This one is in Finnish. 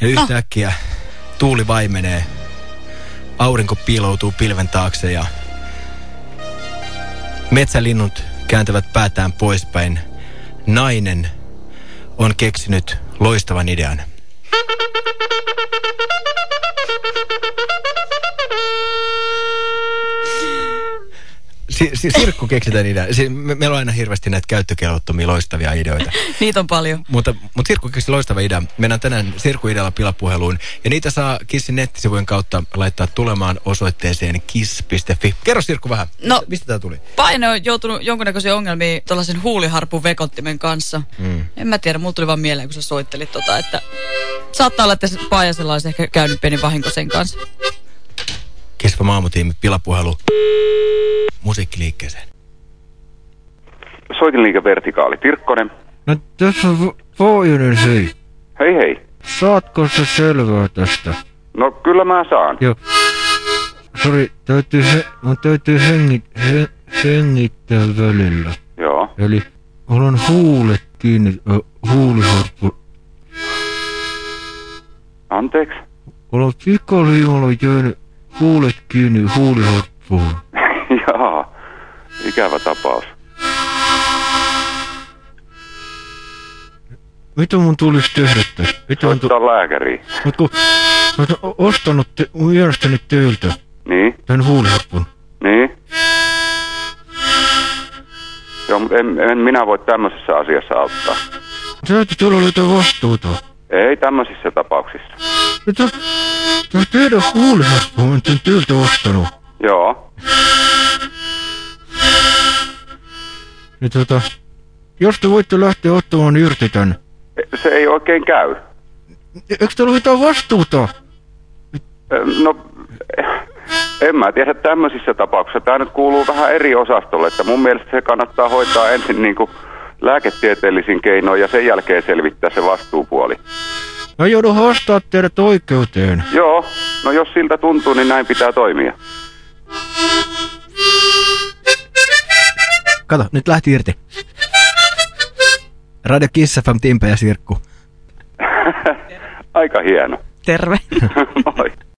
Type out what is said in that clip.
Ja yhtäkkiä tuuli vaimenee, aurinko piiloutuu pilven taakse ja metsälinnut kääntävät päätään poispäin. Nainen on keksinyt loistavan idean. Si si Sirkku keksitään idea. Si me meillä on aina hirveästi näitä käyttökelvottomia loistavia ideoita. Niitä on paljon. Mutta, mutta Sirkku keksi loistava idea. Mennään tänään Sirkku idealla pilapuheluun. Ja niitä saa Kissin nettisivujen kautta laittaa tulemaan osoitteeseen kiss.fi. Kerro Sirkku vähän. No, Mistä tämä tuli? Paino on joutunut jonkunnäköisiä ongelmia tuollaisen huuliharpun vekottimen kanssa. Mm. En mä tiedä, mulla tuli vaan mieleen, kun sä soittelit tota, että saattaa olla, että se Paajasella olisi ehkä käynyt pieni vahinko sen kanssa. Kispa maamutiimi pilapuhelu musiikkiliikkeeseen. Soitinliike Vertikaali. Tirkkonen. No tässä on hei. Hei hei. Saatko sä selvää tästä? No kyllä mä saan. Joo. Sori, täytyy he, mun täytyy hengit, he, hengittää välillä. Joo. Eli mulla on huulet kiinni, ö, huuliharppu. Anteeksi. Mulla on pikaliimalla jäänyt huulet kiinni huuliharppuun. Ikävä tapaus. Mitä mun tulisi tehdä tässä? Mitä mun tu- Soittaa lääkäriin. Mut kun mä oon ostanut te, mielestäni teiltä Niin? tän huuliharppun. Niin? Joo, en, en minä voi tämmöisessä asiassa auttaa. Täytyy tulla jotain vastuuta. Ei tämmöisissä tapauksissa. Mitä? Tää teidän huuliharppu on teiltä ostanut. Joo. Niin tota, jos te voitte lähteä ottamaan irti tän. Se ei oikein käy. Eikö teillä ole vastuuta? No, en mä tiedä tämmöisissä tapauksissa. Tämä nyt kuuluu vähän eri osastolle, että mun mielestä se kannattaa hoitaa ensin niin kuin lääketieteellisin keinoin ja sen jälkeen selvittää se vastuupuoli. Mä joudun haastaa teidät oikeuteen. Joo, no jos siltä tuntuu, niin näin pitää toimia. Kato, nyt lähti irti. Radio Kiss FM, Timpe ja Sirkku. Aika hieno. Terve. Moi.